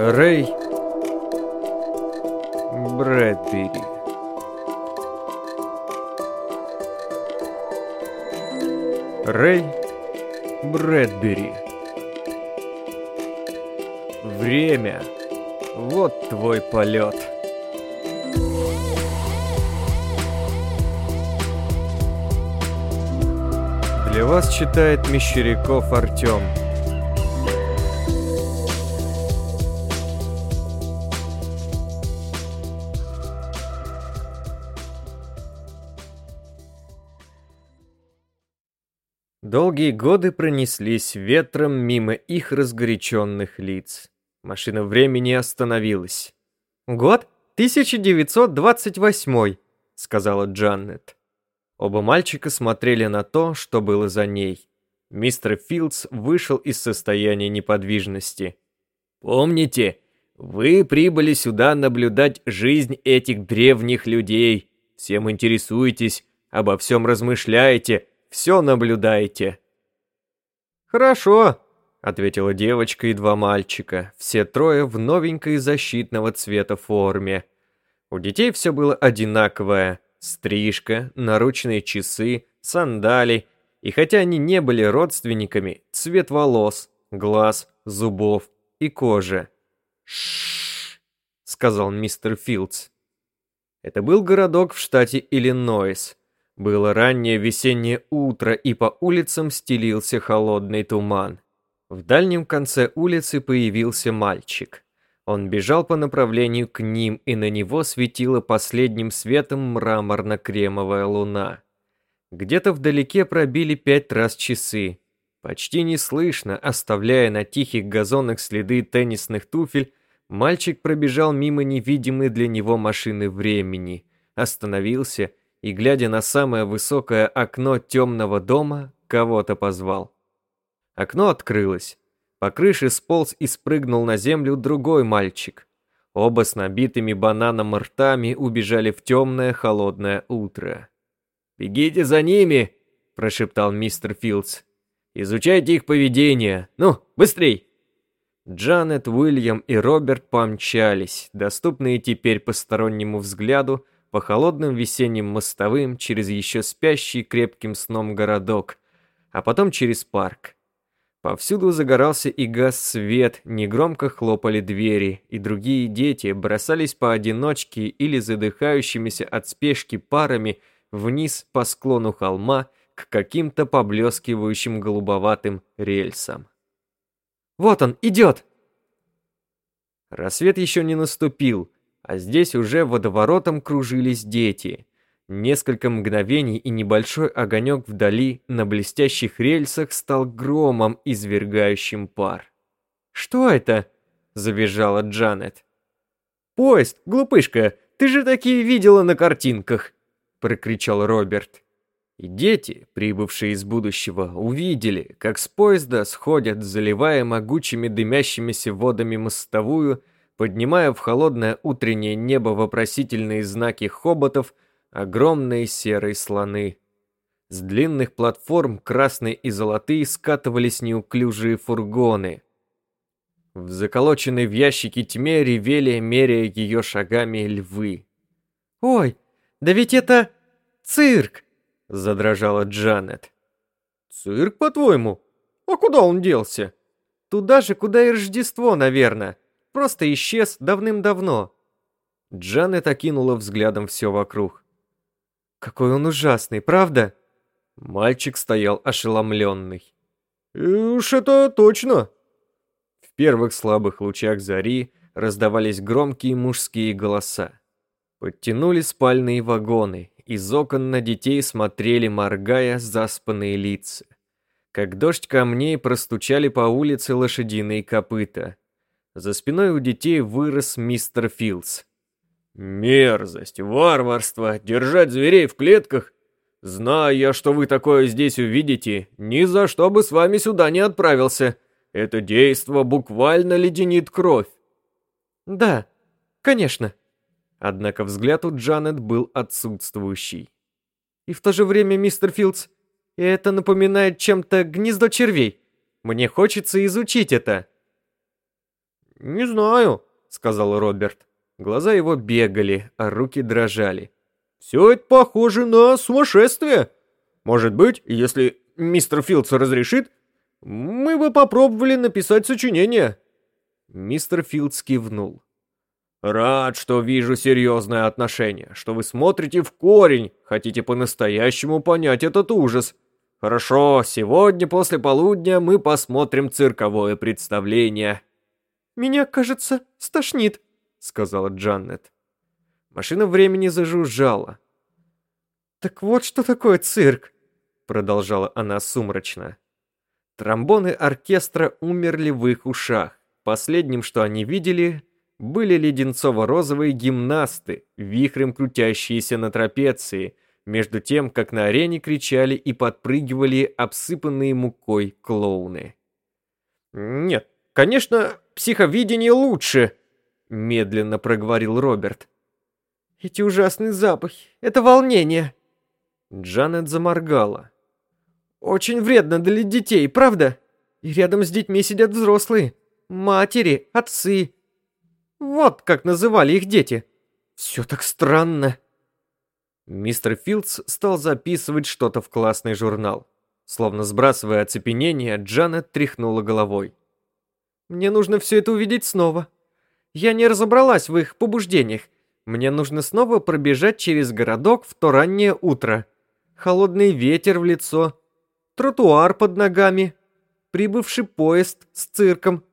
Рэй Брэдбери. Рэй Брэдбери. Время. Вот твой полет. Для вас читает Мещеряков Артем. Долгие годы пронеслись ветром мимо их разгоряченных лиц. Машина времени остановилась. «Год 1928», — сказала Джаннет. Оба мальчика смотрели на то, что было за ней. Мистер Филдс вышел из состояния неподвижности. «Помните, вы прибыли сюда наблюдать жизнь этих древних людей. Всем интересуетесь, обо всем размышляете, все наблюдаете». «Хорошо», — ответила девочка и два мальчика, все трое в новенькой защитного цвета форме. У детей все было одинаковое — стрижка, наручные часы, сандали, и хотя они не были родственниками, цвет волос, глаз, зубов и кожи. «Шшш», — сказал мистер Филдс. Это был городок в штате Иллинойс. Было раннее весеннее утро, и по улицам стелился холодный туман. В дальнем конце улицы появился мальчик. Он бежал по направлению к ним, и на него светила последним светом мраморно-кремовая луна. Где-то вдалеке пробили пять раз часы. Почти неслышно, оставляя на тихих газонах следы теннисных туфель, мальчик пробежал мимо невидимой для него машины времени, остановился и, глядя на самое высокое окно темного дома, кого-то позвал. Окно открылось. По крыше сполз и спрыгнул на землю другой мальчик. Оба с набитыми бананом ртами убежали в темное холодное утро. «Бегите за ними!» – прошептал мистер Филдс. «Изучайте их поведение. Ну, быстрей!» Джанет, Уильям и Роберт помчались, доступные теперь постороннему взгляду, по холодным весенним мостовым через еще спящий крепким сном городок, а потом через парк. Повсюду загорался и газ свет, негромко хлопали двери, и другие дети бросались поодиночке или задыхающимися от спешки парами вниз по склону холма к каким-то поблескивающим голубоватым рельсам. «Вот он, идет!» Рассвет еще не наступил, а здесь уже водоворотом кружились дети. Несколько мгновений и небольшой огонек вдали на блестящих рельсах стал громом, извергающим пар. «Что это?» – завизжала Джанет. «Поезд, глупышка, ты же такие видела на картинках!» – прокричал Роберт. И дети, прибывшие из будущего, увидели, как с поезда сходят, заливая могучими дымящимися водами мостовую, поднимая в холодное утреннее небо вопросительные знаки хоботов – огромные серые слоны. С длинных платформ красные и золотые скатывались неуклюжие фургоны. В заколоченной в ящике тьме ревели, меряя ее шагами львы. «Ой, да ведь это цирк!» — задрожала Джанет. «Цирк, по-твоему? А куда он делся?» «Туда же, куда и Рождество, наверное. Просто исчез давным-давно». Джанет окинула взглядом все вокруг. Какой он ужасный, правда? Мальчик стоял ошеломленный. «Уж это точно!» В первых слабых лучах зари раздавались громкие мужские голоса. Подтянули спальные вагоны, из окон на детей смотрели, моргая, заспанные лица. Как дождь камней простучали по улице лошадиные копыта. За спиной у детей вырос мистер Филдс. Мерзость, варварство, держать зверей в клетках. Зная что вы такое здесь увидите, ни за что бы с вами сюда не отправился. Это действо буквально леденит кровь. Да, конечно. Однако взгляд у Джанет был отсутствующий. И в то же время, мистер Филдс, это напоминает чем-то гнездо червей. Мне хочется изучить это. «Не знаю», — сказал Роберт. Глаза его бегали, а руки дрожали. «Все это похоже на сумасшествие. Может быть, если мистер Филдс разрешит, мы бы попробовали написать сочинение». Мистер Филдс кивнул. «Рад, что вижу серьезное отношение, что вы смотрите в корень, хотите по-настоящему понять этот ужас. Хорошо, сегодня после полудня мы посмотрим цирковое представление». «Меня, кажется, стошнит», — сказала Джанет. Машина времени зажужжала. «Так вот что такое цирк», — продолжала она сумрачно. Тромбоны оркестра умерли в их ушах. Последним, что они видели, были леденцово-розовые гимнасты, вихрем крутящиеся на трапеции, между тем, как на арене кричали и подпрыгивали обсыпанные мукой клоуны. «Нет, конечно, психовидение лучше», — медленно проговорил Роберт. «Эти ужасные запахи, это волнение». Джанет заморгала. «Очень вредно для детей, правда? И рядом с детьми сидят взрослые. Матери, отцы, вот как называли их дети. Все так странно. Мистер Филдс стал записывать что-то в классный журнал. Словно сбрасывая оцепенение, Джанет тряхнула головой. «Мне нужно все это увидеть снова. Я не разобралась в их побуждениях. Мне нужно снова пробежать через городок в то раннее утро. Холодный ветер в лицо, тротуар под ногами, прибывший поезд с цирком.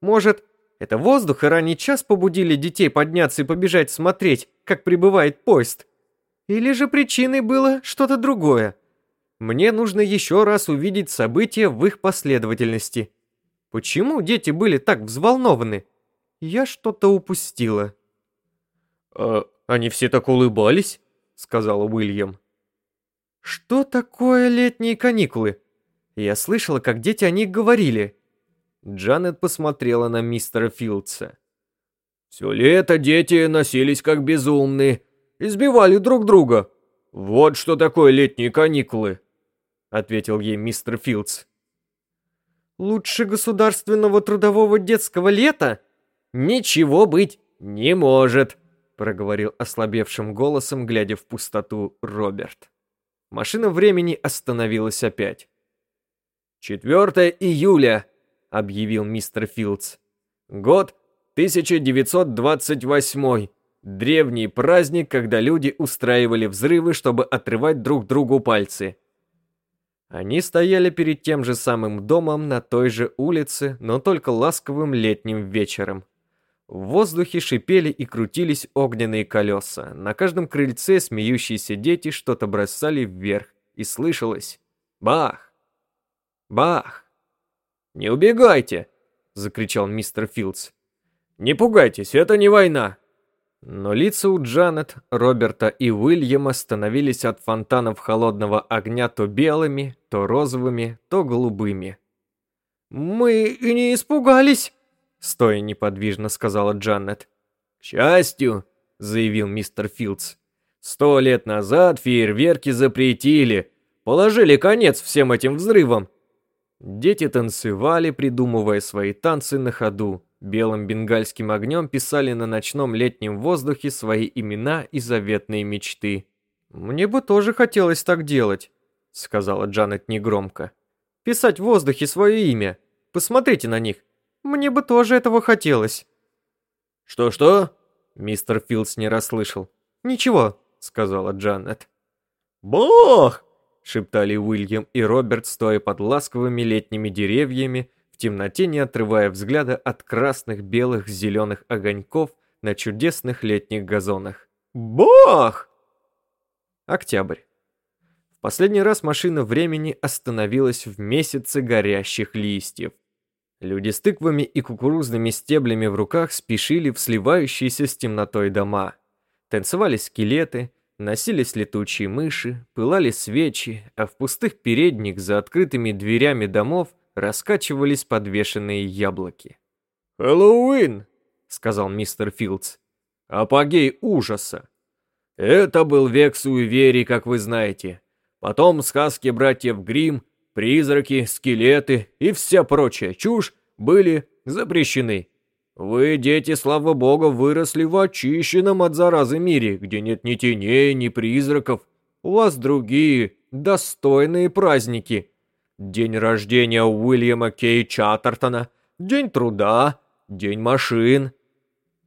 Может, это воздух и ранний час побудили детей подняться и побежать смотреть, как прибывает поезд. Или же причиной было что-то другое? Мне нужно еще раз увидеть события в их последовательности. Почему дети были так взволнованы? Я что-то упустила. «А они все так улыбались?» — сказал Уильям. «Что такое летние каникулы? Я слышала, как дети о них говорили. Джанет посмотрела на мистера Филдса. «Все лето дети носились как безумные, избивали друг друга. Вот что такое летние каникулы», — ответил ей мистер Филдс. «Лучше государственного трудового детского лета ничего быть не может», — проговорил ослабевшим голосом, глядя в пустоту Роберт. Машина времени остановилась опять. «4 июля», — объявил мистер Филдс. «Год 1928. Древний праздник, когда люди устраивали взрывы, чтобы отрывать друг другу пальцы». Они стояли перед тем же самым домом на той же улице, но только ласковым летним вечером. В воздухе шипели и крутились огненные колеса. На каждом крыльце смеющиеся дети что-то бросали вверх, и слышалось «Бах! Бах!» «Не убегайте!» — закричал мистер Филдс. «Не пугайтесь, это не война!» Но лица у Джанет, Роберта и Уильяма становились от фонтанов холодного огня то белыми, то розовыми, то голубыми. «Мы и не испугались!» — стоя неподвижно сказала Джанет. «К счастью!» — заявил мистер Филдс. «Сто лет назад фейерверки запретили, положили конец всем этим взрывам. Дети танцевали, придумывая свои танцы на ходу. Белым бенгальским огнем писали на ночном летнем воздухе свои имена и заветные мечты. «Мне бы тоже хотелось так делать», — сказала Джанет негромко. «Писать в воздухе свое имя. Посмотрите на них. Мне бы тоже этого хотелось». «Что-что?» — мистер Филдс не расслышал. «Ничего», — сказала Джанет. «Бог!» шептали Уильям и Роберт, стоя под ласковыми летними деревьями, темноте не отрывая взгляда от красных, белых, зеленых огоньков на чудесных летних газонах. «Бог!» Октябрь. В последний раз машина времени остановилась в месяце горящих листьев. Люди с тыквами и кукурузными стеблями в руках спешили в сливающиеся с темнотой дома. Танцевали скелеты, Носились летучие мыши, пылали свечи, а в пустых передних за открытыми дверями домов раскачивались подвешенные яблоки. «Хэллоуин!» — сказал мистер Филдс. «Апогей ужаса! Это был век суеверий, как вы знаете. Потом сказки братьев Гримм, призраки, скелеты и вся прочая чушь были запрещены. Вы, дети, слава богу, выросли в очищенном от заразы мире, где нет ни теней, ни призраков. У вас другие, достойные праздники. День рождения Уильяма Кей Чаттертона, День труда, День машин.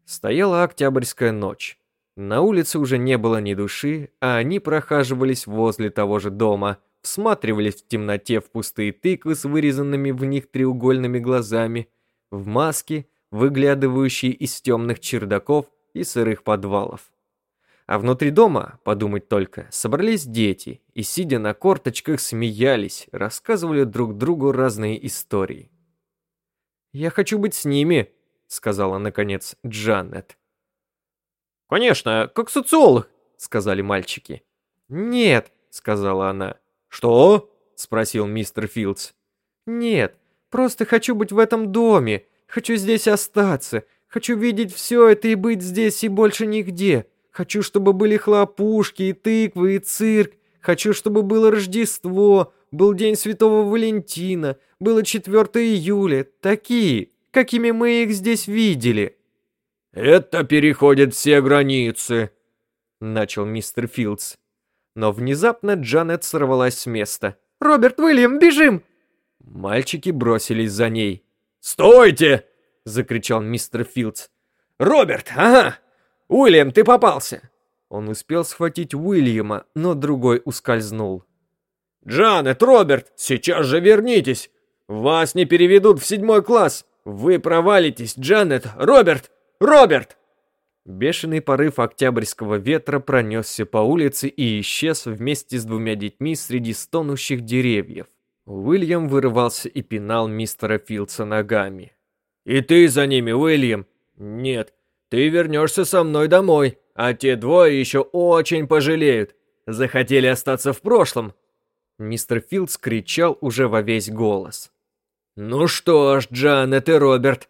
Стояла октябрьская ночь. На улице уже не было ни души, а они прохаживались возле того же дома, всматривались в темноте в пустые тыквы с вырезанными в них треугольными глазами, в маски, выглядывающие из темных чердаков и сырых подвалов. А внутри дома, подумать только, собрались дети и, сидя на корточках, смеялись, рассказывали друг другу разные истории. «Я хочу быть с ними», — сказала, наконец, Джанет. «Конечно, как социолог», — сказали мальчики. «Нет», — сказала она. «Что?» — спросил мистер Филдс. «Нет, просто хочу быть в этом доме, хочу здесь остаться, хочу видеть все это и быть здесь и больше нигде. Хочу, чтобы были хлопушки и тыквы и цирк, хочу, чтобы было Рождество, был День Святого Валентина, было 4 июля, такие, какими мы их здесь видели». «Это переходит все границы», — начал мистер Филдс. Но внезапно Джанет сорвалась с места. «Роберт, Уильям, бежим!» Мальчики бросились за ней. «Стойте!» — закричал мистер Филдс. «Роберт, ага! Уильям, ты попался!» Он успел схватить Уильяма, но другой ускользнул. «Джанет, Роберт, сейчас же вернитесь! Вас не переведут в седьмой класс! Вы провалитесь, Джанет, Роберт! Роберт!» Бешеный порыв октябрьского ветра пронесся по улице и исчез вместе с двумя детьми среди стонущих деревьев. Уильям вырывался и пинал мистера Филдса ногами. «И ты за ними, Уильям?» «Нет, ты вернешься со мной домой, а те двое еще очень пожалеют. Захотели остаться в прошлом». Мистер Филдс кричал уже во весь голос. «Ну что ж, Джанет и Роберт,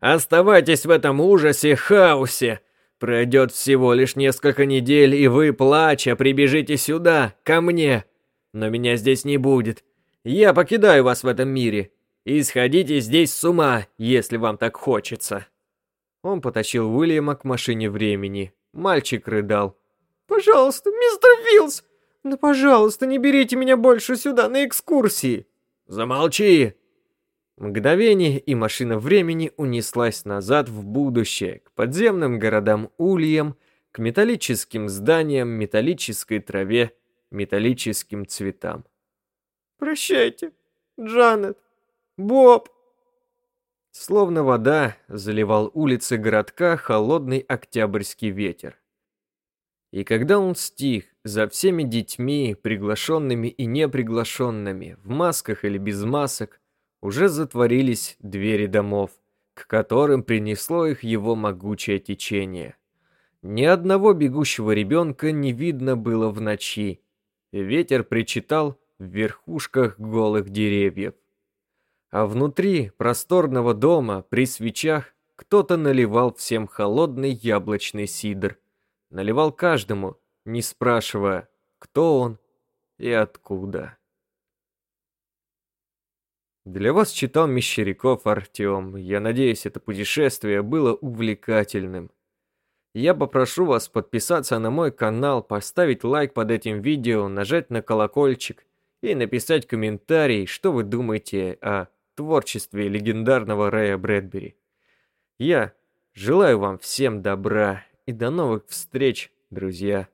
оставайтесь в этом ужасе, хаосе. Пройдет всего лишь несколько недель, и вы, плача, прибежите сюда, ко мне. Но меня здесь не будет. Я покидаю вас в этом мире. И сходите здесь с ума, если вам так хочется». Он потащил Уильяма к машине времени. Мальчик рыдал. «Пожалуйста, мистер Филс! Ну, пожалуйста, не берите меня больше сюда на экскурсии!» «Замолчи!» Мгновение, и машина времени унеслась назад в будущее, к подземным городам Ульям, к металлическим зданиям, металлической траве, металлическим цветам. «Прощайте, Джанет, Боб!» Словно вода заливал улицы городка холодный октябрьский ветер. И когда он стих, за всеми детьми, приглашенными и неприглашенными, в масках или без масок, уже затворились двери домов, к которым принесло их его могучее течение. Ни одного бегущего ребенка не видно было в ночи. Ветер причитал в верхушках голых деревьев. А внутри просторного дома при свечах кто-то наливал всем холодный яблочный сидр. Наливал каждому, не спрашивая, кто он и откуда. Для вас читал Мещеряков Артем. Я надеюсь, это путешествие было увлекательным. Я попрошу вас подписаться на мой канал, поставить лайк под этим видео, нажать на колокольчик и написать комментарий, что вы думаете о творчестве легендарного Рэя Брэдбери. Я желаю вам всем добра и до новых встреч, друзья.